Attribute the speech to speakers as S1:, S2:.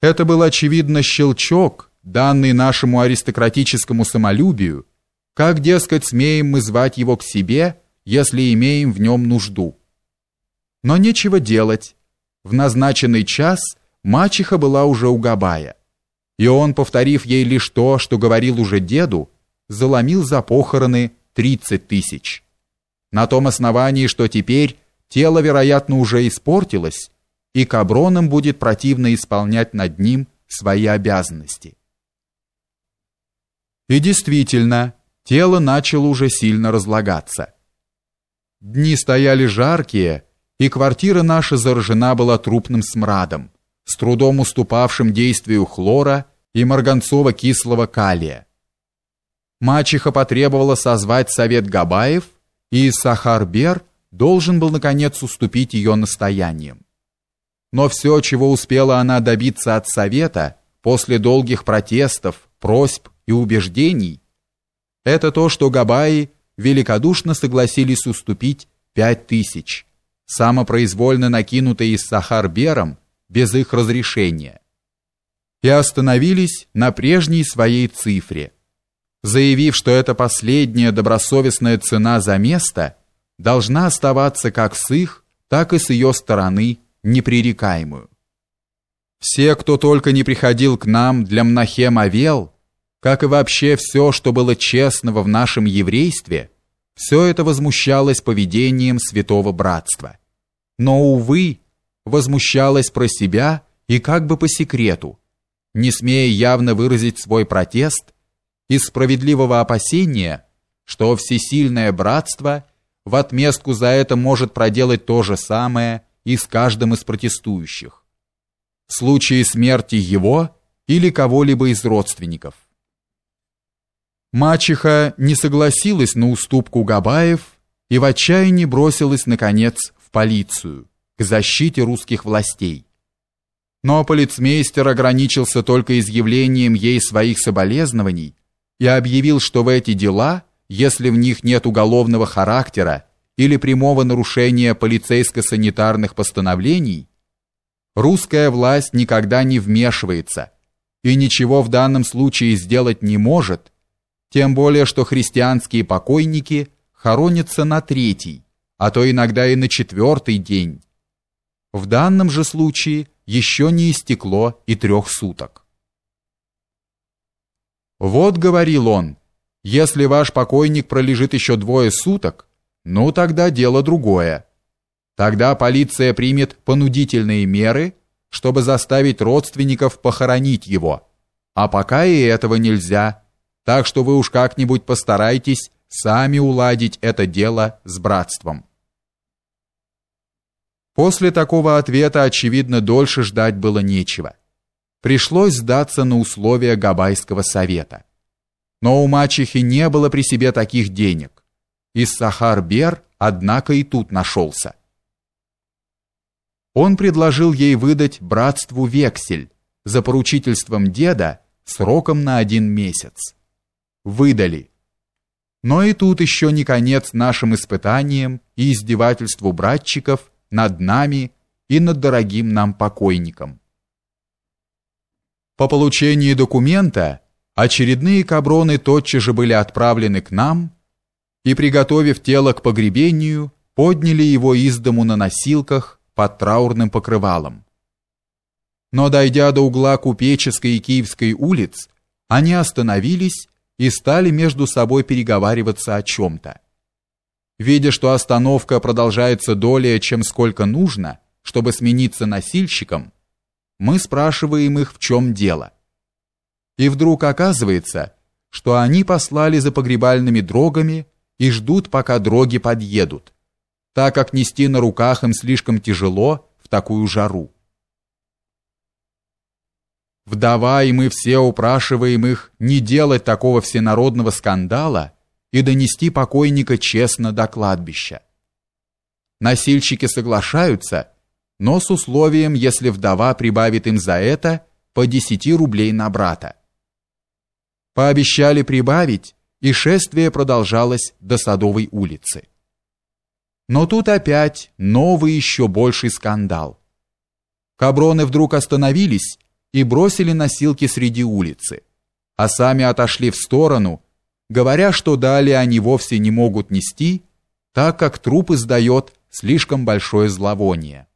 S1: Это был очевидно щелчок, данный нашему аристократическому самолюбию, как, дескать, смеем мы звать его к себе, если имеем в нем нужду. Но нечего делать. В назначенный час мачеха была уже у Габая, и он, повторив ей лишь то, что говорил уже деду, заломил за похороны 30 тысяч. На том основании, что теперь тело, вероятно, уже испортилось, и Каброном будет противно исполнять над ним свои обязанности. И действительно, тело начало уже сильно разлагаться. Дни стояли жаркие, и квартира наша заражена была трупным смрадом, с трудом уступавшим действию хлора и марганцово-кислого калия. Мачеха потребовала созвать совет Габаев, и Сахарбер должен был наконец уступить ее настояниям. Но все, чего успела она добиться от совета после долгих протестов, просьб и убеждений, это то, что Габаи великодушно согласились уступить пять тысяч, самопроизвольно накинутые из Сахарбером без их разрешения, и остановились на прежней своей цифре, заявив, что эта последняя добросовестная цена за место должна оставаться как с их, так и с ее стороны непререкаемую. Все, кто только не приходил к нам для Мнахем Авел, как и вообще все, что было честного в нашем еврействе, все это возмущалось поведением святого братства. Но, увы, возмущалось про себя и как бы по секрету, не смея явно выразить свой протест из справедливого опасения, что всесильное братство в отместку за это может проделать то же самое и с каждым из протестующих. В случае смерти его или кого-либо из родственников. Мачеха не согласилась на уступку Габаев и в отчаянии бросилась, наконец, в полицию, к защите русских властей. Но полицмейстер ограничился только изъявлением ей своих соболезнований и объявил, что в эти дела, если в них нет уголовного характера или прямого нарушения полицейско-санитарных постановлений, русская власть никогда не вмешивается и ничего в данном случае сделать не может, тем более что христианские покойники хоронятся на третий, а то иногда и на четвертый день. В данном же случае еще не истекло и трех суток. Вот говорил он: если ваш покойник пролежит еще двое суток, ну тогда дело другое. Тогда полиция примет понудительные меры, чтобы заставить родственников похоронить его. А пока и этого нельзя. Так что вы уж как-нибудь постарайтесь сами уладить это дело с братством. После такого ответа, очевидно, дольше ждать было нечего пришлось сдаться на условия Габайского совета. Но у мачехи не было при себе таких денег. И Сахар-Бер, однако, и тут нашелся. Он предложил ей выдать братству вексель за поручительством деда сроком на один месяц. Выдали. Но и тут еще не конец нашим испытаниям и издевательству братчиков над нами и над дорогим нам покойником. По получении документа очередные каброны тотчас же были отправлены к нам и, приготовив тело к погребению, подняли его из дому на носилках под траурным покрывалом. Но дойдя до угла Купеческой и Киевской улиц, они остановились и стали между собой переговариваться о чем-то. Видя, что остановка продолжается долее, чем сколько нужно, чтобы смениться носильщиком, мы спрашиваем их, в чем дело. И вдруг оказывается, что они послали за погребальными дрогами и ждут, пока дроги подъедут, так как нести на руках им слишком тяжело в такую жару. Вдова и мы все упрашиваем их не делать такого всенародного скандала и донести покойника честно до кладбища. Насильщики соглашаются но с условием, если вдова прибавит им за это по 10 рублей на брата. Пообещали прибавить, и шествие продолжалось до Садовой улицы. Но тут опять новый еще больший скандал. Каброны вдруг остановились и бросили носилки среди улицы, а сами отошли в сторону, говоря, что далее они вовсе не могут нести, так как труп издает слишком большое зловоние.